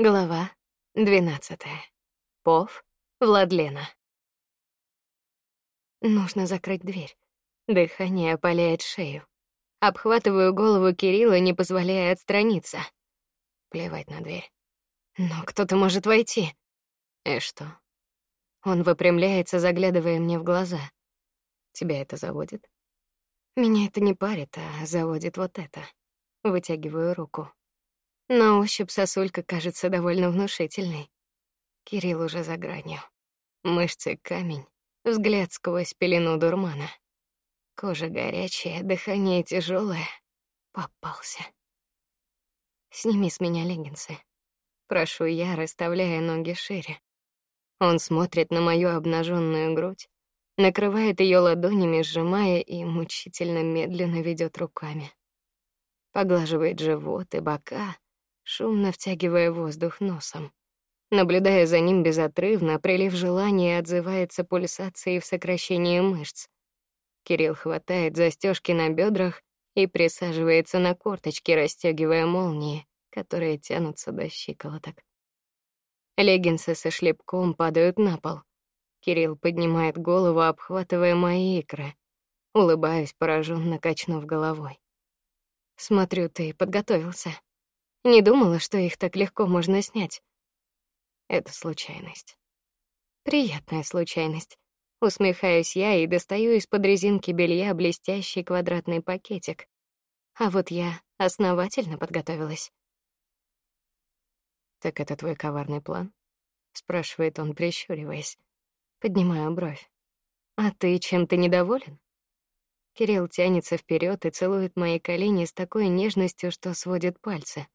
Глава 12. Пов Владлена. Нужно закрыть дверь. Дыхание опаляет шею. Обхватываю голову Кирилла, не позволяя отстраниться. Плевать на дверь. Но кто-то может войти. И что? Он выпрямляется, заглядывая мне в глаза. Тебя это заводит? Меня это не парит, а заводит вот это. Вытягиваю руку. На ощупь сосулька кажется довольно внушительной. Кирилл уже за гранью. Мышцы камень, взгляд сквозь пелену дурмана. Кожа горячая, дыхание тяжелое. Попался. Сними с меня леггинсы. Прошу я, расставляя ноги шире. Он смотрит на мою обнаженную грудь, накрывает ее ладонями, сжимая и мучительно медленно ведет руками. Поглаживает живот и бока, шумно втягивая воздух носом. Наблюдая за ним безотрывно, прилив желания отзывается пульсацией в сокращении мышц. Кирилл хватает застежки на бедрах и присаживается на корточки, расстегивая молнии, которые тянутся до щиколоток. Леггинсы со шлепком падают на пол. Кирилл поднимает голову, обхватывая мои икры. Улыбаюсь, пораженно качнув головой. Смотрю, ты подготовился. Не думала, что их так легко можно снять. Это случайность. Приятная случайность. Усмехаюсь я и достаю из-под резинки белья блестящий квадратный пакетик. А вот я основательно подготовилась. Так это твой коварный план? спрашивает он, прищуриваясь. Поднимаю бровь. А ты чем-то недоволен? Кирилл тянется вперед и целует мои колени с такой нежностью, что сводит пальцы.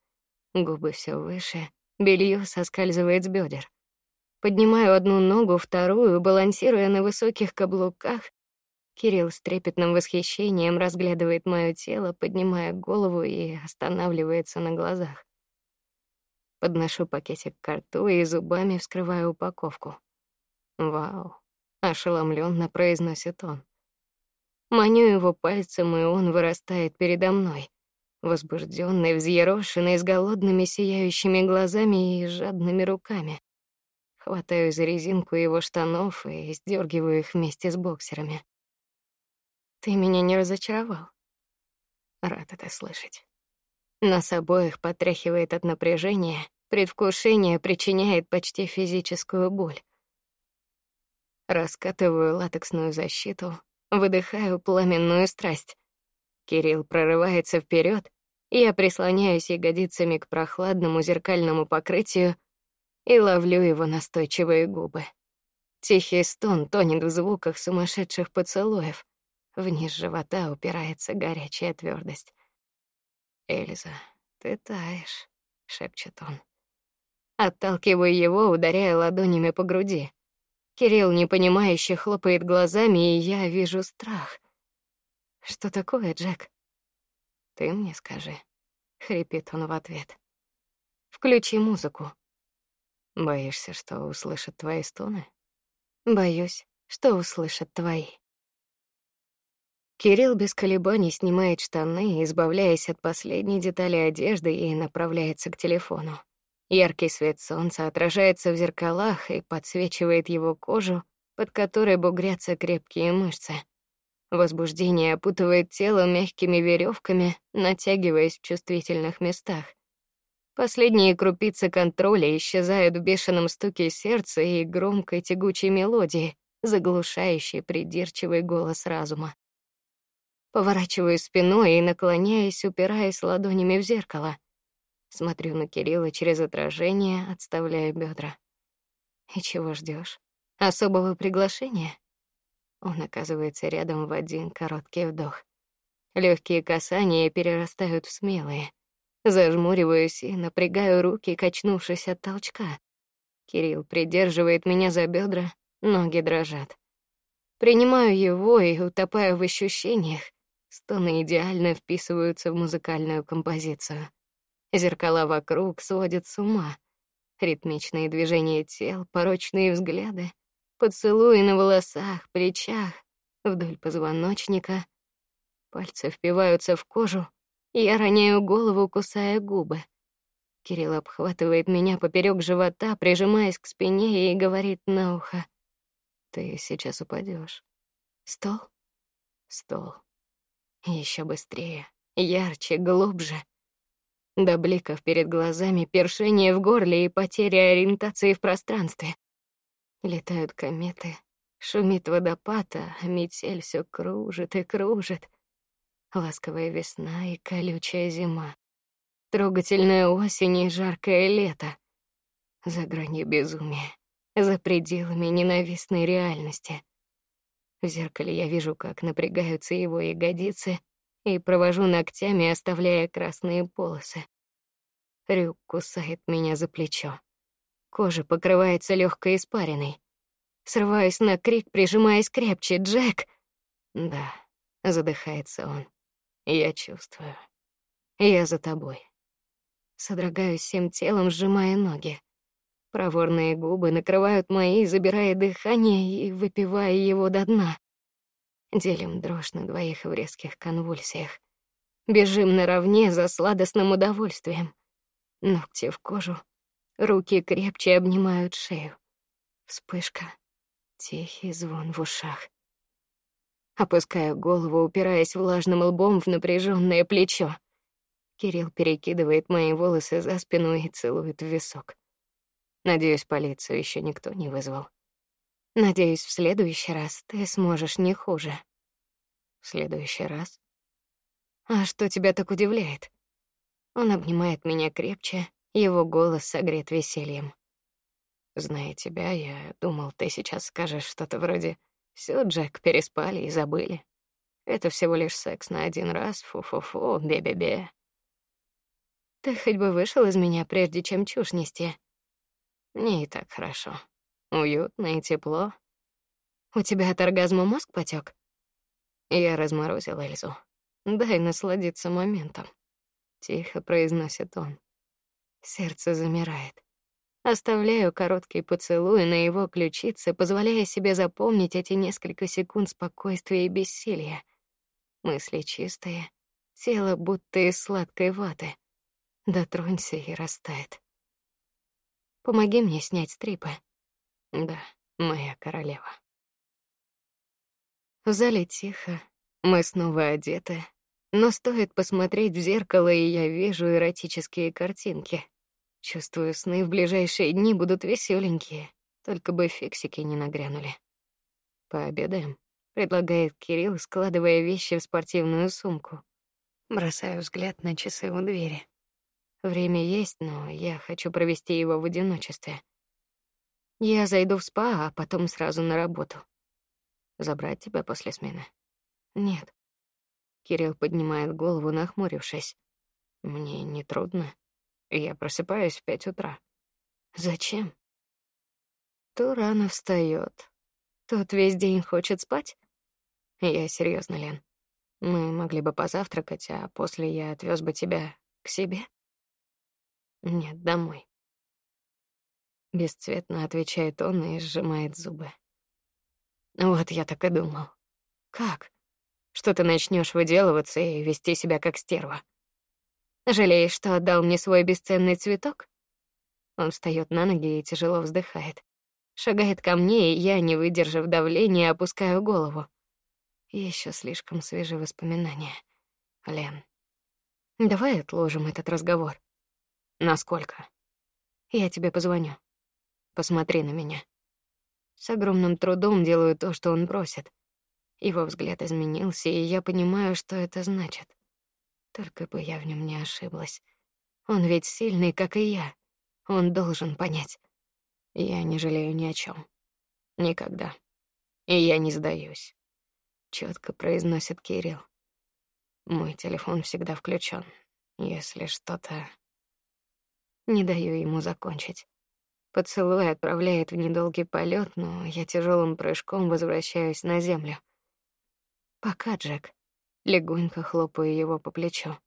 Губы все выше, белье соскальзывает с бедер. Поднимаю одну ногу, вторую, балансируя на высоких каблуках. Кирилл с трепетным восхищением разглядывает мое тело, поднимая голову и останавливается на глазах. Подношу пакетик к рту и зубами вскрываю упаковку. Вау, ошеломленно произносит он. Маню его пальцем, и он вырастает передо мной, возбужденный, взъерошенный, с голодными сияющими глазами и жадными руками. Хватаю за резинку его штанов и сдергиваю их вместе с боксерами. Ты меня не разочаровал. Рад это слышать. Нас обоих потряхивает от напряжения, предвкушение причиняет почти физическую боль. Раскатываю латексную защиту, выдыхаю пламенную страсть. Кирилл прорывается вперед, я прислоняюсь ягодицами к прохладному зеркальному покрытию и ловлю его настойчивые губы. Тихий стон тонет в звуках сумасшедших поцелуев. Вниз живота упирается горячая твердость. Эльза, ты таешь, шепчет он. Отталкиваю его, ударяя ладонями по груди. Кирилл непонимающе хлопает глазами, и я вижу страх. Что такое, Джек? Ты мне скажи, хрипит он в ответ. Включи музыку. Боишься, что услышат твои стоны? Боюсь, что услышат твои. Кирилл без колебаний снимает штаны, избавляясь от последней детали одежды и направляется к телефону. Яркий свет солнца отражается в зеркалах и подсвечивает его кожу, под которой бугрятся крепкие мышцы. Возбуждение опутывает тело мягкими веревками, натягиваясь в чувствительных местах. Последние крупицы контроля исчезают в бешеном стуке сердца и громкой тягучей мелодии, заглушающей придирчивый голос разума. Поворачиваю спиной и наклоняясь, упираясь ладонями в зеркало. Смотрю на Кирилла через отражение, отставляя бедра. И чего ждешь? Особого приглашения? Он оказывается рядом в один короткий вдох. Легкие касания перерастают в смелые. Зажмуриваюсь и напрягаю руки, качнувшись от толчка. Кирилл придерживает меня за бедра, ноги дрожат. Принимаю его и утопаю в ощущениях. Стоны идеально вписываются в музыкальную композицию. Зеркала вокруг сводят с ума. Ритмичные движения тел, порочные взгляды, поцелуи на волосах, плечах, вдоль позвоночника. Пальцы впиваются в кожу, я роняю голову, кусая губы. Кирилл обхватывает меня поперек живота, прижимаясь к спине и говорит на ухо: "Ты сейчас упадешь. Стол? Стол. Еще быстрее, ярче, глубже. До бликов перед глазами, першение в горле и потеря ориентации в пространстве. Летают кометы, шумит водопад, а метель все кружит и кружит. Ласковая весна и колючая зима. Трогательная осень и жаркое лето. За гранью безумия, за пределами ненавистной реальности. В зеркале я вижу, как напрягаются его ягодицы, и провожу ногтями, оставляя красные полосы. Рюк кусает меня за плечо. Кожа покрывается легкой испариной. Срываюсь на крик, прижимаясь крепче. Джек. Да, задыхается он. Я чувствую. Я за тобой. Содрогаюсь всем телом, сжимая ноги. Проворные губы накрывают мои, забирая дыхание и выпивая его до дна. Делим дрожь на двоих в резких конвульсиях. Бежим наравне за сладостным удовольствием. Ногти в кожу, руки крепче обнимают шею. Вспышка, тихий звон в ушах. Опускаю голову, упираясь влажным лбом в напряженное плечо. Кирилл перекидывает мои волосы за спину и целует в висок. Надеюсь, полицию еще никто не вызвал. Надеюсь, в следующий раз ты сможешь не хуже. В следующий раз? А что тебя так удивляет? Он обнимает меня крепче, его голос согрет весельем. Зная тебя, я думал, ты сейчас скажешь что-то вроде: "Всё, Джек, переспали и забыли. Это всего лишь секс на один раз, фу-фу-фу, бе-бе-бе". Ты хоть бы вышел из меня, прежде чем чушь нести. Мне и так хорошо. Уютно и тепло. У тебя от оргазма мозг потек? Я разморозил Эльзу. Дай насладиться моментом, тихо произносит он. Сердце замирает. Оставляю короткий поцелуй на его ключице, позволяя себе запомнить эти несколько секунд спокойствия и бессилия. Мысли чистые, тело будто из сладкой ваты. Дотронься и растает. Помоги мне снять стрипы. Да, моя королева. В зале тихо, мы снова одеты, но стоит посмотреть в зеркало, и я вижу эротические картинки. Чувствую, сны в ближайшие дни будут веселенькие, только бы фиксики не нагрянули. Пообедаем, предлагает Кирилл, складывая вещи в спортивную сумку. Бросаю взгляд на часы у двери. Время есть, но я хочу провести его в одиночестве. Я зайду в спа, а потом сразу на работу. Забрать тебя после смены? Нет. Кирилл поднимает голову, нахмурившись. Мне не трудно. Я просыпаюсь в пять утра. Зачем? То рано встает, тот весь день хочет спать. Я серьезно, Лен. Мы могли бы позавтракать, а после я отвез бы тебя к себе. Нет, домой. Бесцветно отвечает он и сжимает зубы. Вот я так и думал. Как? Что ты начнешь выделываться и вести себя как стерва? Жалеешь, что отдал мне свой бесценный цветок? Он встает на ноги и тяжело вздыхает. Шагает ко мне, и я, не выдержав давления, опускаю голову. Еще слишком свежие воспоминания. Лен, давай отложим этот разговор. Насколько? Я тебе позвоню. Посмотри на меня. С огромным трудом делаю то, что он просит. Его взгляд изменился, и я понимаю, что это значит. Только бы я в нем не ошиблась. Он ведь сильный, как и я. Он должен понять. Я не жалею ни о чем. Никогда. И я не сдаюсь. Четко произносит Кирилл. Мой телефон всегда включен. Если что-то не даю ему закончить. Поцелуй отправляет в недолгий полет, но я тяжелым прыжком возвращаюсь на землю. Пока, Джек. Легонько хлопаю его по плечу.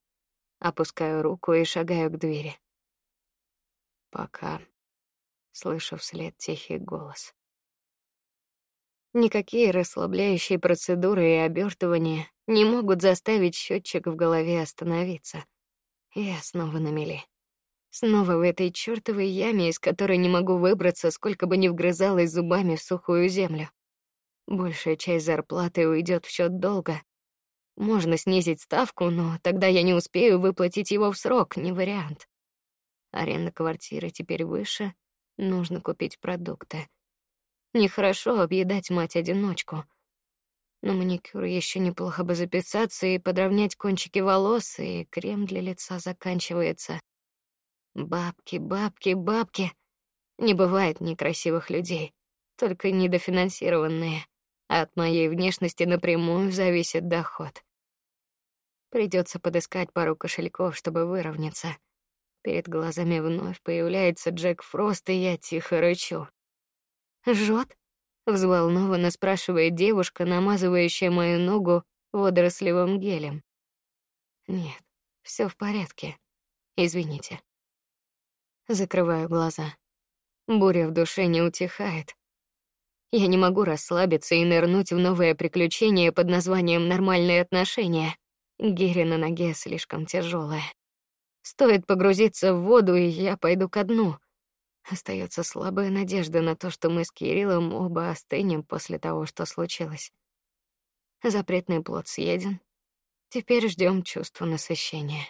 Опускаю руку и шагаю к двери. Пока. Слышу вслед тихий голос. Никакие расслабляющие процедуры и обертывания не могут заставить счетчик в голове остановиться. Я снова на мели. Снова в этой чёртовой яме, из которой не могу выбраться, сколько бы ни вгрызалась зубами в сухую землю. Большая часть зарплаты уйдет в счет долга. Можно снизить ставку, но тогда я не успею выплатить его в срок, не вариант. Аренда квартиры теперь выше, нужно купить продукты. Нехорошо объедать мать-одиночку. На маникюр еще неплохо бы записаться и подровнять кончики волос, и крем для лица заканчивается. Бабки, бабки, бабки. Не бывает некрасивых людей, только недофинансированные. От моей внешности напрямую зависит доход. Придется подыскать пару кошельков, чтобы выровняться. Перед глазами вновь появляется Джек Фрост, и я тихо рычу. Жжет? Взволнованно спрашивает девушка, намазывающая мою ногу водорослевым гелем. Нет, все в порядке. Извините. Закрываю глаза. Буря в душе не утихает. Я не могу расслабиться и нырнуть в новое приключение под названием нормальные отношения. Гири на ноге слишком тяжелая. Стоит погрузиться в воду, и я пойду ко дну. Остается слабая надежда на то, что мы с Кириллом оба остынем после того, что случилось. Запретный плод съеден. Теперь ждем чувства насыщения.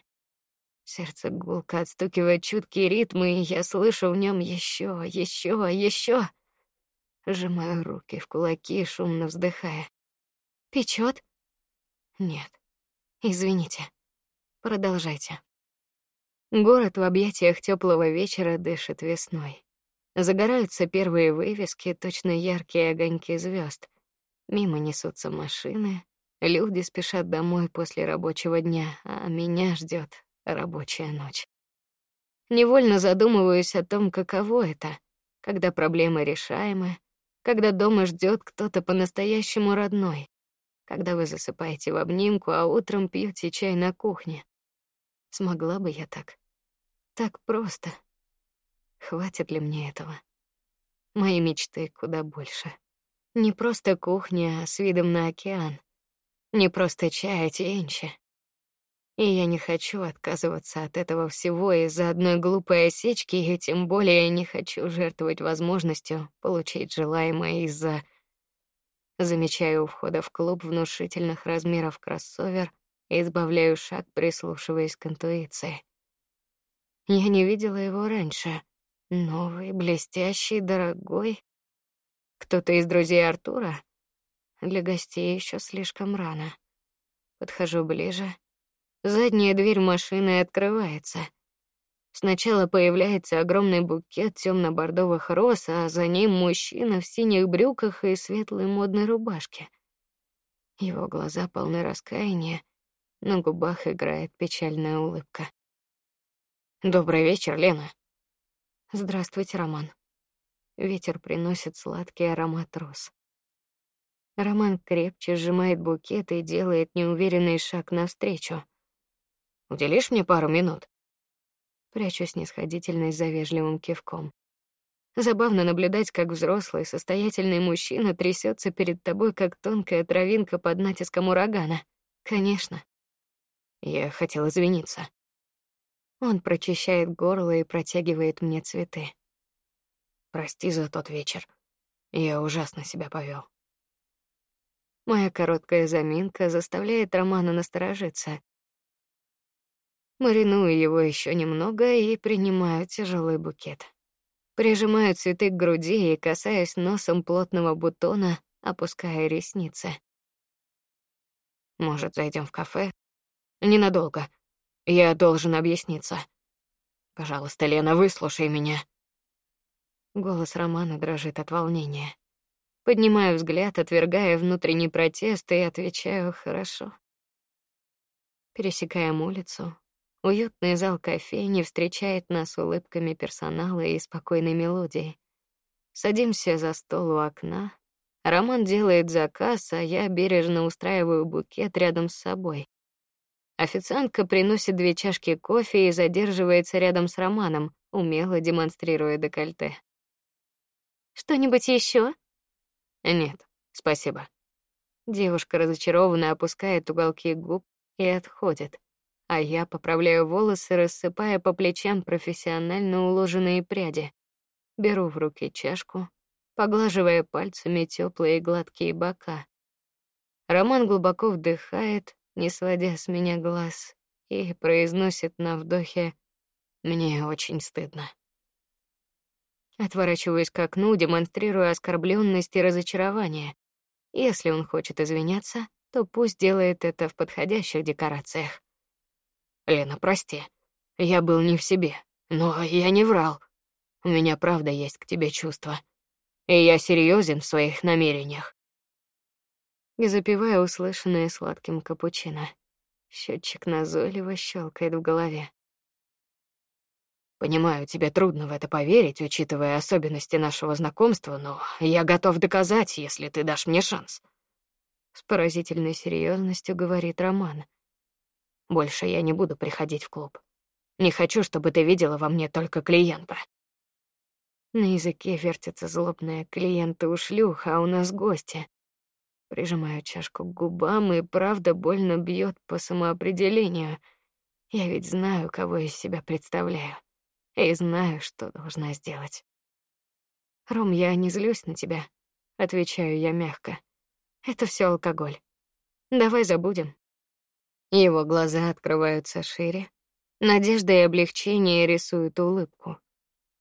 Сердце гулко отстукивает чуткие ритмы, и я слышу в нем еще, еще, еще. Сжимаю руки в кулаки, шумно вздыхая. Печет? Нет. Извините. Продолжайте. Город в объятиях теплого вечера дышит весной. Загораются первые вывески, точно яркие огоньки звезд. Мимо несутся машины, люди спешат домой после рабочего дня, а меня ждет рабочая ночь. Невольно задумываюсь о том, каково это, когда проблемы решаемы, когда дома ждет кто-то по-настоящему родной, когда вы засыпаете в обнимку, а утром пьете чай на кухне. Смогла бы я так? Так просто. Хватит ли мне этого? Мои мечты куда больше. Не просто кухня, с видом на океан. Не просто чай, а тенча. И я не хочу отказываться от этого всего из-за одной глупой осечки, и тем более не хочу жертвовать возможностью получить желаемое из-за Замечаю у входа в клуб внушительных размеров кроссовер и избавляю шаг, прислушиваясь к интуиции. Я не видела его раньше. Новый, блестящий, дорогой. Кто-то из друзей Артура? Для гостей еще слишком рано. Подхожу ближе. Задняя дверь машины открывается. Сначала появляется огромный букет темно бордовых роз, а за ним мужчина в синих брюках и светлой модной рубашке. Его глаза полны раскаяния, на губах играет печальная улыбка. Добрый вечер, Лена. Здравствуйте, Роман. Ветер приносит сладкий аромат роз. Роман крепче сжимает букет и делает неуверенный шаг навстречу. Уделишь мне пару минут? Прячу снисходительность за вежливым кивком. Забавно наблюдать, как взрослый, состоятельный мужчина трясется перед тобой, как тонкая травинка под натиском урагана. Конечно. Я хотел извиниться. Он прочищает горло и протягивает мне цветы. Прости за тот вечер. Я ужасно себя повел. Моя короткая заминка заставляет Романа насторожиться. Мариную его еще немного и принимаю тяжелый букет. Прижимаю цветы к груди и касаюсь носом плотного бутона, опуская ресницы. Может, зайдем в кафе? Ненадолго. Я должен объясниться. Пожалуйста, Лена, выслушай меня. Голос Романа дрожит от волнения. Поднимаю взгляд, отвергая внутренний протест и отвечаю: "Хорошо". Пересекаем улицу. Уютный зал кофейни встречает нас улыбками персонала и спокойной мелодией. Садимся за стол у окна. Роман делает заказ, а я бережно устраиваю букет рядом с собой. Официантка приносит две чашки кофе и задерживается рядом с Романом, умело демонстрируя декольте. Что-нибудь еще? Нет, спасибо. Девушка разочарованно опускает уголки губ и отходит. А я поправляю волосы, рассыпая по плечам профессионально уложенные пряди. Беру в руки чашку, поглаживая пальцами теплые гладкие бока. Роман глубоко вдыхает, не сводя с меня глаз, и произносит на вдохе: "Мне очень стыдно". Отворачиваюсь к окну, демонстрируя оскорбленность и разочарование. Если он хочет извиняться, то пусть делает это в подходящих декорациях. Лена, прости. Я был не в себе, но я не врал. У меня правда есть к тебе чувства и я серьезен в своих намерениях. И запиваю услышанное сладким капучино. Счетчик назойливо щелкает в голове. Понимаю, тебе трудно в это поверить, учитывая особенности нашего знакомства, но я готов доказать, если ты дашь мне шанс. С поразительной серьезностью говорит Роман. Больше я не буду приходить в клуб. Не хочу, чтобы ты видела во мне только клиента. На языке вертится злобная клиенты у шлюх, а у нас гости. Прижимаю чашку к губам, и правда больно бьет по самоопределению. Я ведь знаю, кого из себя представляю, и знаю, что должна сделать. Ром, я не злюсь на тебя, отвечаю я мягко. Это все алкоголь. Давай забудем. Его глаза открываются шире. Надежда и облегчение рисуют улыбку.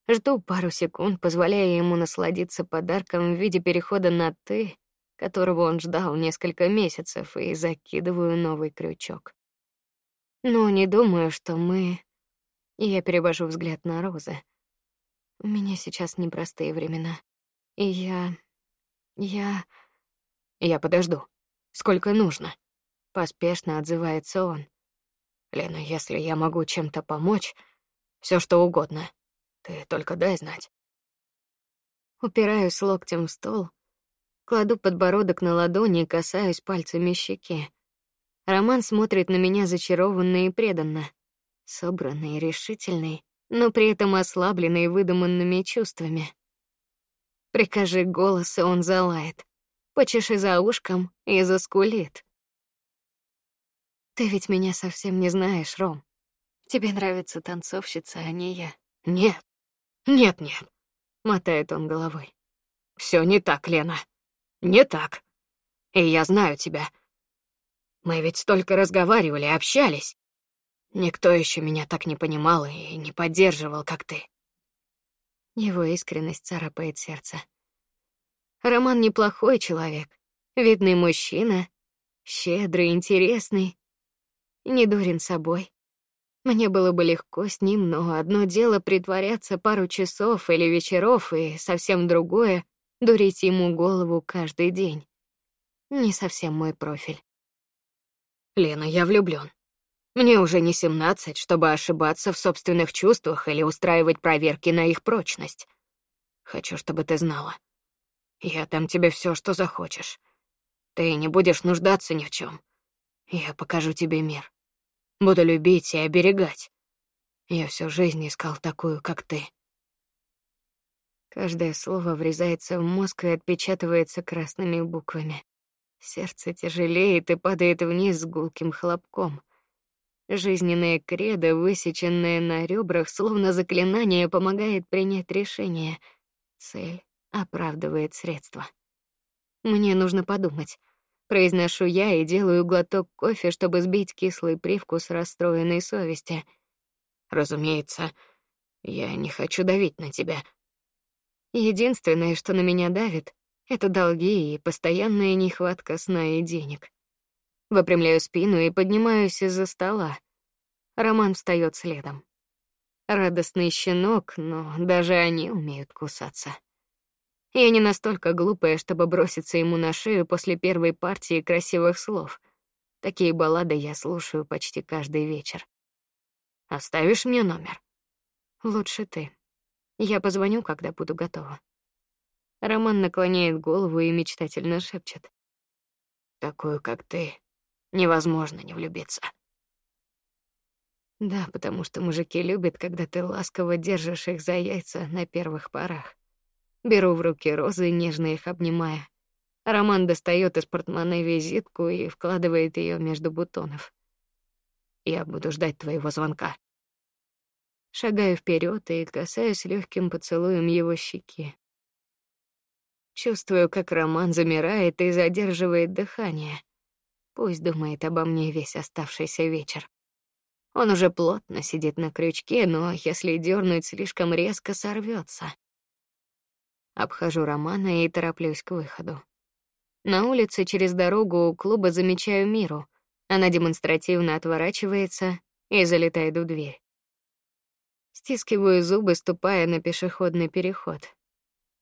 Жду пару секунд, позволяя ему насладиться подарком в виде перехода на ты, которого он ждал несколько месяцев, и закидываю новый крючок. Но не думаю, что мы Я перевожу взгляд на Розы. У меня сейчас непростые времена. И я я я подожду. Сколько нужно? Поспешно отзывается он. Лена, если я могу чем-то помочь, все что угодно. Ты только дай знать. Упираюсь локтем в стол, кладу подбородок на ладони и касаюсь пальцами щеки. Роман смотрит на меня зачарованно и преданно, собранный и решительный, но при этом ослабленный выдуманными чувствами. Прикажи голос, он залает. Почеши за ушком и заскулит. Ты ведь меня совсем не знаешь, Ром. Тебе нравится танцовщица, а не я. Нет. Нет-нет, мотает он головой. Все не так, Лена. Не так. И я знаю тебя. Мы ведь столько разговаривали, общались. Никто еще меня так не понимал и не поддерживал, как ты. Его искренность царапает сердце. Роман неплохой человек, видный мужчина, щедрый, интересный, не дурен собой. Мне было бы легко с ним, но одно дело притворяться пару часов или вечеров, и совсем другое — дурить ему голову каждый день. Не совсем мой профиль. Лена, я влюблён. Мне уже не семнадцать, чтобы ошибаться в собственных чувствах или устраивать проверки на их прочность. Хочу, чтобы ты знала. Я дам тебе все, что захочешь. Ты не будешь нуждаться ни в чем. Я покажу тебе мир. Буду любить и оберегать. Я всю жизнь искал такую, как ты. Каждое слово врезается в мозг и отпечатывается красными буквами. Сердце тяжелеет и падает вниз с гулким хлопком. Жизненная кредо, высеченная на ребрах, словно заклинание, помогает принять решение. Цель оправдывает средства. Мне нужно подумать. Произношу я и делаю глоток кофе, чтобы сбить кислый привкус расстроенной совести. Разумеется, я не хочу давить на тебя. Единственное, что на меня давит, это долги и постоянная нехватка сна и денег. Выпрямляю спину и поднимаюсь из-за стола. Роман встает следом. Радостный щенок, но даже они умеют кусаться. Я не настолько глупая, чтобы броситься ему на шею после первой партии красивых слов. Такие баллады я слушаю почти каждый вечер. Оставишь мне номер? Лучше ты. Я позвоню, когда буду готова. Роман наклоняет голову и мечтательно шепчет: "Такую, как ты, невозможно не влюбиться". Да, потому что мужики любят, когда ты ласково держишь их за яйца на первых порах. Беру в руки розы, нежно их обнимая. Роман достает из портмоне визитку и вкладывает ее между бутонов. Я буду ждать твоего звонка. Шагаю вперед и касаюсь легким поцелуем его щеки. Чувствую, как Роман замирает и задерживает дыхание. Пусть думает обо мне весь оставшийся вечер. Он уже плотно сидит на крючке, но если дернуть слишком резко, сорвется. Обхожу Романа и тороплюсь к выходу. На улице через дорогу у клуба замечаю Миру. Она демонстративно отворачивается и залетает в дверь. Стискиваю зубы, ступая на пешеходный переход.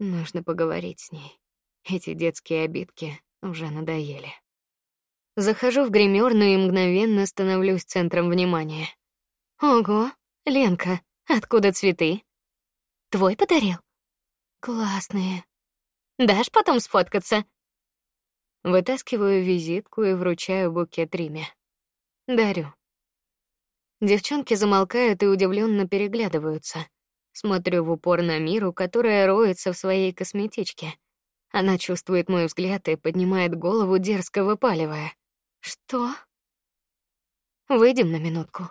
Нужно поговорить с ней. Эти детские обидки уже надоели. Захожу в гримерную и мгновенно становлюсь центром внимания. Ого, Ленка, откуда цветы? Твой подарил? Классные. Дашь потом сфоткаться? Вытаскиваю визитку и вручаю букет Риме. Дарю. Девчонки замолкают и удивленно переглядываются. Смотрю в упор на Миру, которая роется в своей косметичке. Она чувствует мой взгляд и поднимает голову, дерзко выпаливая: "Что?" Выйдем на минутку.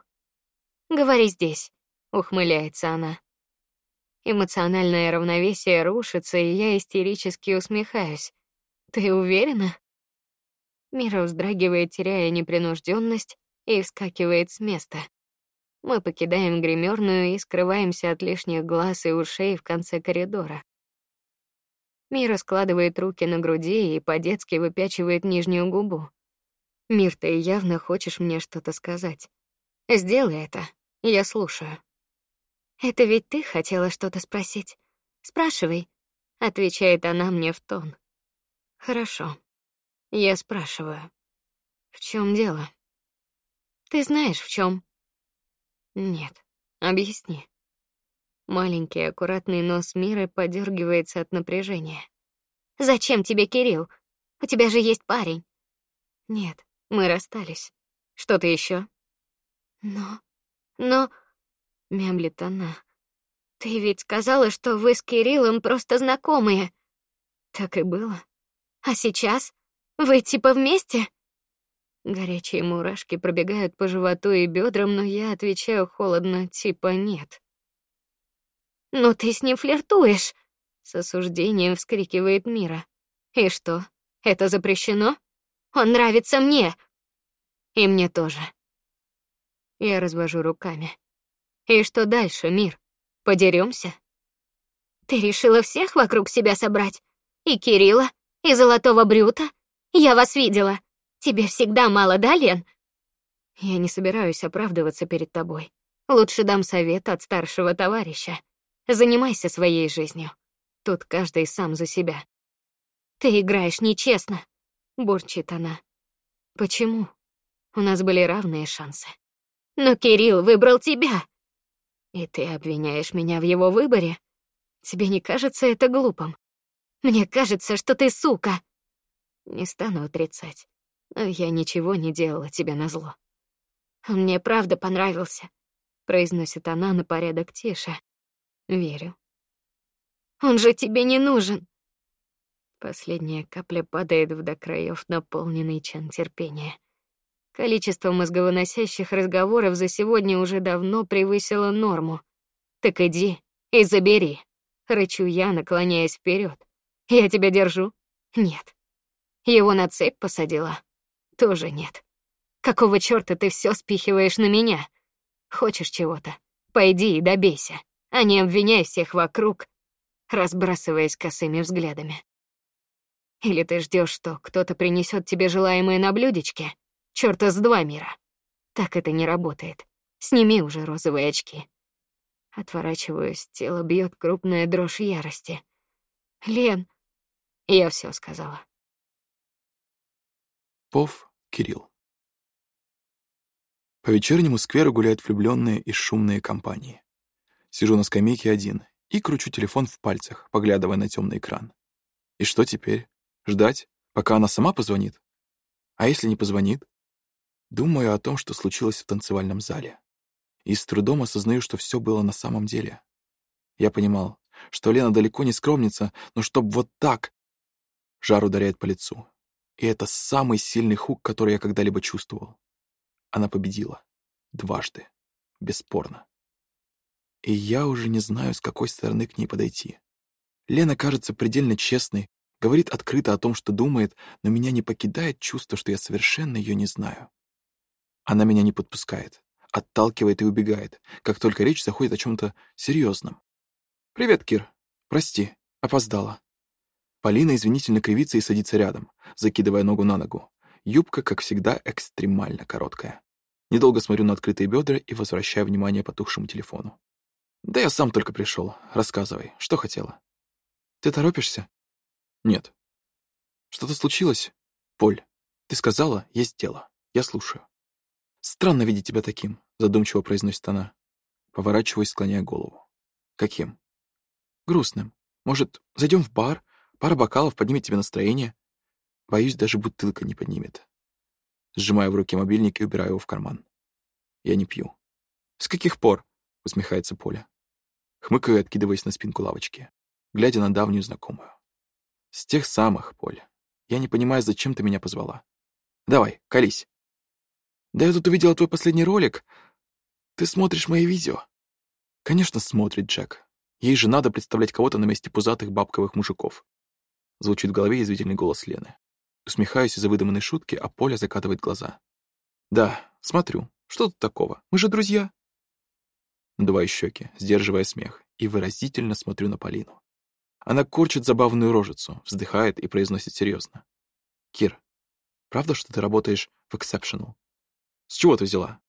Говори здесь, ухмыляется она. Эмоциональное равновесие рушится, и я истерически усмехаюсь. Ты уверена? Мира вздрагивает, теряя непринужденность, и вскакивает с места. Мы покидаем гримерную и скрываемся от лишних глаз и ушей в конце коридора. Мира складывает руки на груди и по-детски выпячивает нижнюю губу. Мир, ты явно хочешь мне что-то сказать. Сделай это. Я слушаю. Это ведь ты хотела что-то спросить. Спрашивай, отвечает она мне в тон. Хорошо. Я спрашиваю. В чем дело? Ты знаешь, в чем? Нет. Объясни. Маленький аккуратный нос Миры подергивается от напряжения. Зачем тебе Кирилл? У тебя же есть парень. Нет, мы расстались. Что-то еще? Но, но, мямлит она. Ты ведь сказала, что вы с Кириллом просто знакомые. Так и было. А сейчас? Вы типа вместе? Горячие мурашки пробегают по животу и бедрам, но я отвечаю холодно, типа нет. Но ты с ним флиртуешь, с осуждением вскрикивает Мира. И что? Это запрещено? Он нравится мне. И мне тоже. Я развожу руками. И что дальше, Мир? Подеремся? Ты решила всех вокруг себя собрать? И Кирилла, и Золотого Брюта, я вас видела. Тебе всегда мало, да, Лен? Я не собираюсь оправдываться перед тобой. Лучше дам совет от старшего товарища. Занимайся своей жизнью. Тут каждый сам за себя. Ты играешь нечестно, бурчит она. Почему? У нас были равные шансы. Но Кирилл выбрал тебя. И ты обвиняешь меня в его выборе? Тебе не кажется это глупым? Мне кажется, что ты сука. Не стану отрицать. Но я ничего не делала тебе назло. Он мне правда понравился, произносит она на порядок тише. Верю. Он же тебе не нужен. Последняя капля падает в до краев наполненный чан терпения. Количество мозговыносящих разговоров за сегодня уже давно превысило норму. Так иди и забери, рычу я, наклоняясь вперед. Я тебя держу? Нет. Его на цепь посадила? Тоже нет. Какого чёрта ты всё спихиваешь на меня? Хочешь чего-то? Пойди и добейся, а не обвиняй всех вокруг, разбрасываясь косыми взглядами. Или ты ждёшь, что кто-то принесёт тебе желаемое на блюдечке? Чёрта с два мира. Так это не работает. Сними уже розовые очки. Отворачиваюсь, тело бьёт крупная дрожь ярости. Лен, я всё сказала. Пов Кирилл. По вечернему скверу гуляют влюбленные и шумные компании. Сижу на скамейке один и кручу телефон в пальцах, поглядывая на темный экран. И что теперь? Ждать, пока она сама позвонит? А если не позвонит? Думаю о том, что случилось в танцевальном зале. И с трудом осознаю, что все было на самом деле. Я понимал, что Лена далеко не скромница, но чтоб вот так... Жар ударяет по лицу. И это самый сильный хук, который я когда-либо чувствовал. Она победила. дважды. Бесспорно. И я уже не знаю, с какой стороны к ней подойти. Лена кажется предельно честной, говорит открыто о том, что думает, но меня не покидает чувство, что я совершенно ее не знаю. Она меня не подпускает, отталкивает и убегает, как только речь заходит о чем-то серьезном. «Привет, Кир. Прости, опоздала». Полина извинительно кривится и садится рядом, закидывая ногу на ногу. Юбка, как всегда, экстремально короткая. Недолго смотрю на открытые бедра и возвращаю внимание потухшему телефону. «Да я сам только пришел. Рассказывай, что хотела?» «Ты торопишься?» «Нет». «Что-то случилось?» «Поль, ты сказала, есть дело. Я слушаю». «Странно видеть тебя таким», — задумчиво произносит она. Поворачиваясь, склоняя голову. «Каким?» «Грустным. Может, зайдем в бар? Пара бокалов поднимет тебе настроение?» Боюсь, даже бутылка не поднимет. Сжимаю в руке мобильник и убираю его в карман. Я не пью. «С каких пор?» — усмехается Поля. Хмыкаю, откидываясь на спинку лавочки, глядя на давнюю знакомую. «С тех самых, Поля. Я не понимаю, зачем ты меня позвала. Давай, колись». «Да я тут увидела твой последний ролик. Ты смотришь мои видео?» «Конечно, смотрит Джек. Ей же надо представлять кого-то на месте пузатых бабковых мужиков». Звучит в голове язвительный голос Лены. Усмехаюсь из-за выдуманной шутки, а Поля закатывает глаза. «Да, смотрю. Что тут такого? Мы же друзья». Надуваю щеки, сдерживая смех, и выразительно смотрю на Полину. Она корчит забавную рожицу, вздыхает и произносит серьезно. «Кир, правда, что ты работаешь в Exceptional? С чего ты взяла?»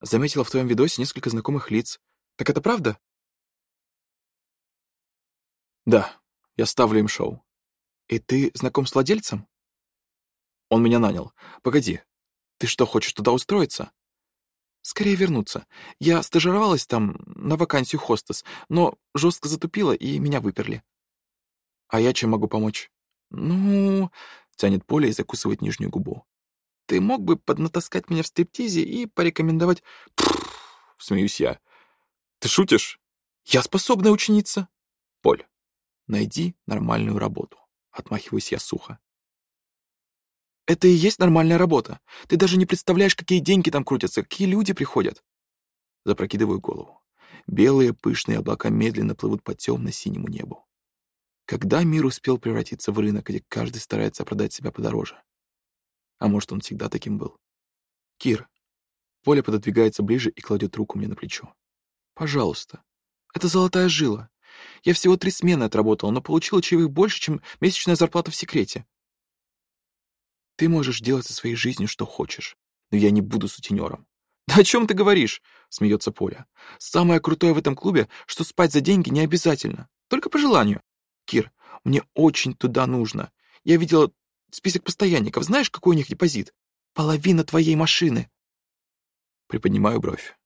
Заметила в твоем видосе несколько знакомых лиц. Так это правда? Да, я ставлю им шоу. «И ты знаком с владельцем?» «Он меня нанял. Погоди, ты что, хочешь туда устроиться?» «Скорее вернуться. Я стажировалась там на вакансию хостес, но жестко затупила, и меня выперли». «А я чем могу помочь?» «Ну...» — тянет Поля и закусывает нижнюю губу. «Ты мог бы поднатаскать меня в стриптизе и порекомендовать...» Смеюсь я. «Ты шутишь? Я способная ученица!» «Поль, найди нормальную работу. Отмахиваюсь я сухо. Это и есть нормальная работа. Ты даже не представляешь, какие деньги там крутятся, какие люди приходят. Запрокидываю голову. Белые пышные облака медленно плывут по темно-синему небу. Когда мир успел превратиться в рынок, где каждый старается продать себя подороже? А может, он всегда таким был? Кир. Поля пододвигается ближе и кладет руку мне на плечо. Пожалуйста. Это золотая жила. Я всего три смены отработала, но получила чаевых больше, чем месячная зарплата в секрете. Ты можешь делать со своей жизнью что хочешь, но я не буду сутенером. «Да о чем ты говоришь?» — смеется Поля. «Самое крутое в этом клубе, что спать за деньги не обязательно, только по желанию. Кир, мне очень туда нужно. Я видела список постоянников. Знаешь, какой у них депозит? Половина твоей машины». Приподнимаю бровь.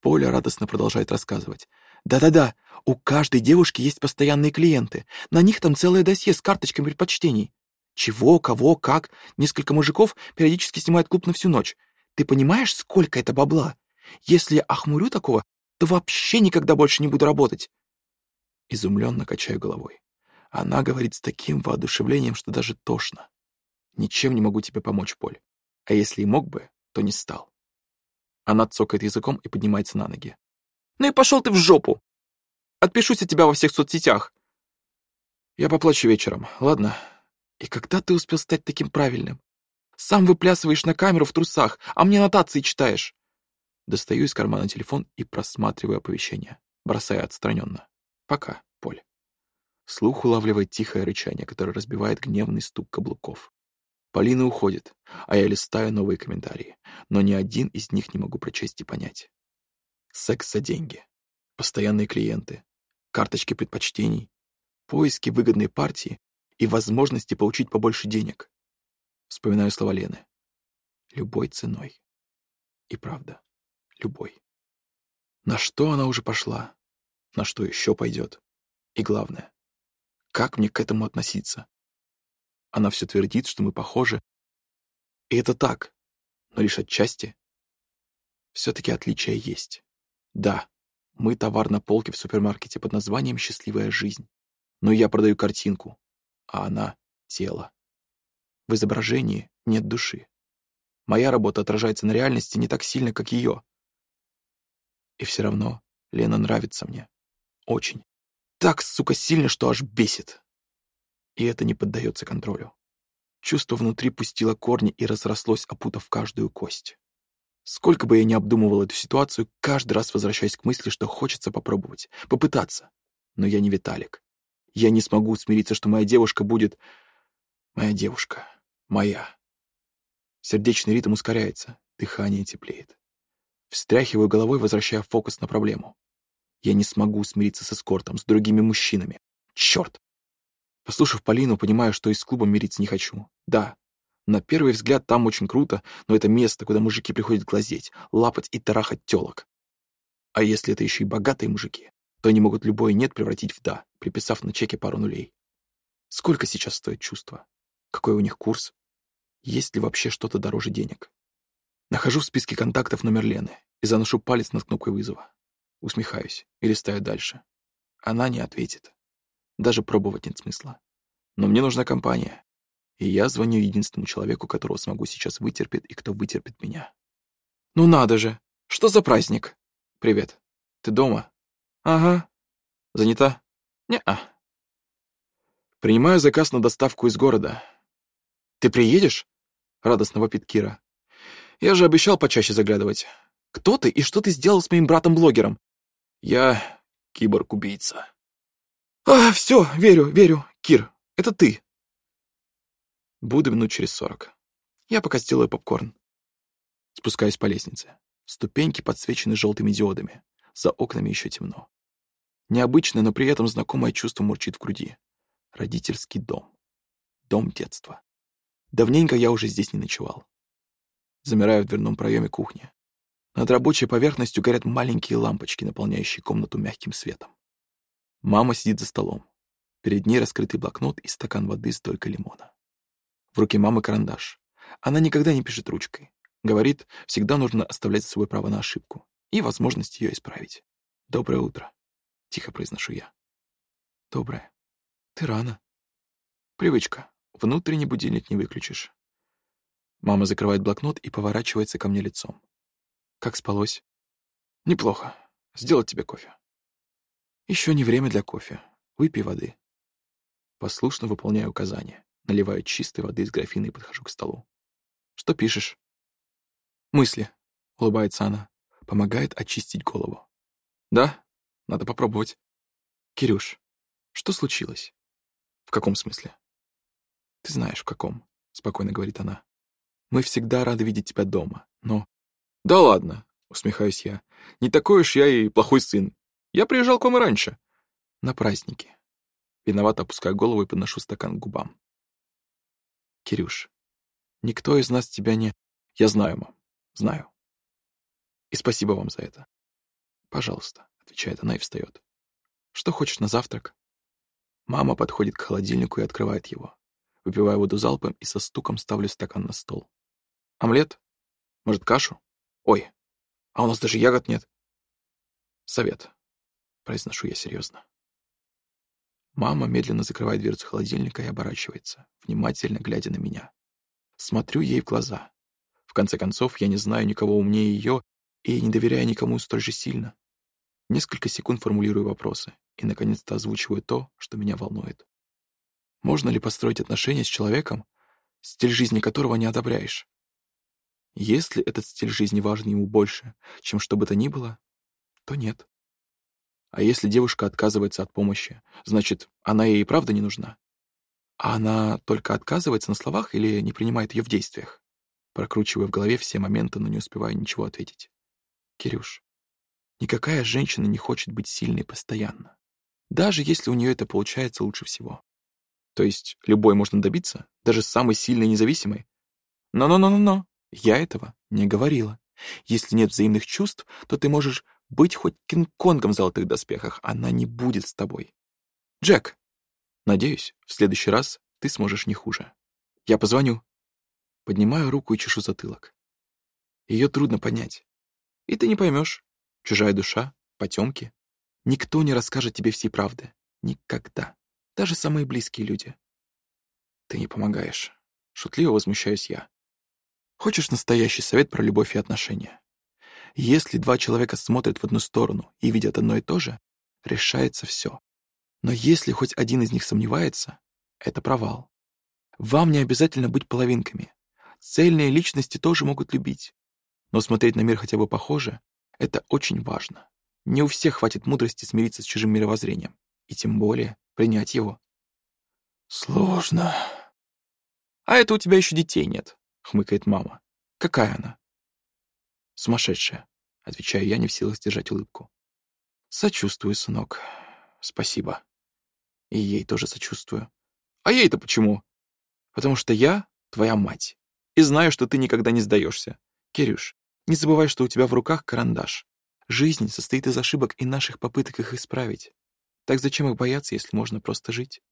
Поля радостно продолжает рассказывать. Да-да-да, у каждой девушки есть постоянные клиенты. На них там целое досье с карточками предпочтений. Чего, кого, как. Несколько мужиков периодически снимают клуб на всю ночь. Ты понимаешь, сколько это бабла? Если я охмурю такого, то вообще никогда больше не буду работать. Изумленно качаю головой. Она говорит с таким воодушевлением, что даже тошно. Ничем не могу тебе помочь, Поль. А если и мог бы, то не стал. Она цокает языком и поднимается на ноги. Ну и пошел ты в жопу. Отпишусь от тебя во всех соцсетях. Я поплачу вечером, ладно? И когда ты успел стать таким правильным? Сам выплясываешь на камеру в трусах, а мне нотации читаешь. Достаю из кармана телефон и просматриваю оповещение, бросая отстраненно. Пока, Поль. Слух улавливает тихое рычание, которое разбивает гневный стук каблуков. Полина уходит, а я листаю новые комментарии, но ни один из них не могу прочесть и понять. Секс за деньги. Постоянные клиенты. Карточки предпочтений. Поиски выгодной партии и возможности получить побольше денег. Вспоминаю слова Лены. Любой ценой. И правда, любой. На что она уже пошла? На что еще пойдет? И главное, как мне к этому относиться? Она все твердит, что мы похожи. И это так, но лишь отчасти. Все-таки отличия есть. Да, мы товар на полке в супермаркете под названием «Счастливая жизнь». Но я продаю картинку, а она — тело. В изображении нет души. Моя работа отражается на реальности не так сильно, как ее. И все равно Лена нравится мне. Очень. Так, сука, сильно, что аж бесит. И это не поддается контролю. Чувство внутри пустило корни и разрослось, опутав каждую кость. Сколько бы я ни обдумывал эту ситуацию, каждый раз возвращаясь к мысли, что хочется попробовать, попытаться. Но я не Виталик. Я не смогу смириться, что моя девушка будет... Моя девушка. Моя. Сердечный ритм ускоряется, дыхание теплеет. Встряхиваю головой, возвращая фокус на проблему. Я не смогу смириться с эскортом, с другими мужчинами. Черт! Послушав Полину, понимаю, что и с клубом мириться не хочу. Да, на первый взгляд там очень круто, но это место, куда мужики приходят глазеть, лапать и тарахать телок. А если это еще и богатые мужики, то они могут любое «нет» превратить в «да», приписав на чеке пару нулей. Сколько сейчас стоит чувство? Какой у них курс? Есть ли вообще что-то дороже денег? Нахожу в списке контактов номер Лены и заношу палец над кнопкой вызова. Усмехаюсь и листаю дальше. Она не ответит. Даже пробовать нет смысла. Но мне нужна компания. И я звоню единственному человеку, которого смогу сейчас вытерпеть и кто вытерпит меня. «Ну надо же! Что за праздник?» «Привет. Ты дома?» «Ага. Занята?» «Не-а». Принимаю заказ на доставку из города. «Ты приедешь?» — радостно вопит Кира. «Я же обещал почаще заглядывать. Кто ты и что ты сделал с моим братом-блогером?» «Я киборг-убийца». «А, все, верю, верю. Кир, это ты». Буду минут через сорок. Я пока сделаю попкорн. Спускаюсь по лестнице. Ступеньки подсвечены желтыми диодами. За окнами еще темно. Необычное, но при этом знакомое чувство мурчит в груди. Родительский дом. Дом детства. Давненько я уже здесь не ночевал. Замираю в дверном проеме кухни. Над рабочей поверхностью горят маленькие лампочки, наполняющие комнату мягким светом. Мама сидит за столом. Перед ней раскрытый блокнот и стакан воды с долькой лимона. В руке мамы карандаш. Она никогда не пишет ручкой. Говорит, всегда нужно оставлять свое право на ошибку и возможность ее исправить. «Доброе утро», — тихо произношу я. «Доброе. Ты рано». «Привычка. Внутренний будильник не выключишь. Мама закрывает блокнот и поворачивается ко мне лицом. Как спалось? Неплохо. Сделать тебе кофе. Еще не время для кофе. Выпей воды. Послушно выполняю указания. Наливаю чистой воды из графина и подхожу к столу. Что пишешь? Мысли. Улыбается она. Помогает очистить голову. Да? Надо попробовать. Кирюш, что случилось? В каком смысле? «Ты знаешь, в каком», — спокойно говорит она. «Мы всегда рады видеть тебя дома, но...» «Да ладно», — усмехаюсь я. «Не такой уж я и плохой сын. Я приезжал к вам раньше». «На праздники». Виновато опускаю голову и подношу стакан к губам. «Кирюш, никто из нас тебя не...» «Я знаю, мам, знаю. И спасибо вам за это». «Пожалуйста», — отвечает она и встает. «Что хочешь на завтрак?» Мама подходит к холодильнику и открывает его. Выпиваю воду залпом и со стуком ставлю стакан на стол. Омлет? Может, кашу? Ой, а у нас даже ягод нет. Совет. Произношу я серьезно. Мама медленно закрывает дверцу холодильника и оборачивается, внимательно глядя на меня. Смотрю ей в глаза. В конце концов, я не знаю никого умнее ее и не доверяю никому столь же сильно. Несколько секунд формулирую вопросы и, наконец-то, озвучиваю то, что меня волнует. Можно ли построить отношения с человеком, стиль жизни которого не одобряешь? Если этот стиль жизни важен ему больше, чем что бы то ни было, то нет. А если девушка отказывается от помощи, значит, она ей и правда не нужна? А она только отказывается на словах или не принимает ее в действиях? Прокручивая в голове все моменты, но не успеваю ничего ответить. Кирюш, никакая женщина не хочет быть сильной постоянно, даже если у нее это получается лучше всего. То есть любой можно добиться, даже самый сильный и независимый. Но-но-но-но-но, я этого не говорила. Если нет взаимных чувств, то ты можешь быть хоть Кинг-Конгом в золотых доспехах, она не будет с тобой. Джек, надеюсь, в следующий раз ты сможешь не хуже. Я позвоню. Поднимаю руку и чешу затылок. Ее трудно понять. И ты не поймешь. Чужая душа, потемки. Никто не расскажет тебе всей правды. Никогда. Даже самые близкие люди. Ты не помогаешь. Шутливо возмущаюсь я. Хочешь настоящий совет про любовь и отношения? Если два человека смотрят в одну сторону и видят одно и то же, решается все. Но если хоть один из них сомневается, это провал. Вам не обязательно быть половинками. Цельные личности тоже могут любить. Но смотреть на мир хотя бы похоже — это очень важно. Не у всех хватит мудрости смириться с чужим мировоззрением, и тем более принять его. Сложно. А это у тебя еще детей нет, хмыкает мама. Какая она? Сумасшедшая, отвечаю я, не в силах сдержать улыбку. Сочувствую, сынок. Спасибо. И ей тоже сочувствую. А ей-то почему? Потому что я твоя мать. И знаю, что ты никогда не сдаешься. Кирюш, не забывай, что у тебя в руках карандаш. Жизнь состоит из ошибок и наших попыток их исправить. Так зачем их бояться, если можно просто жить?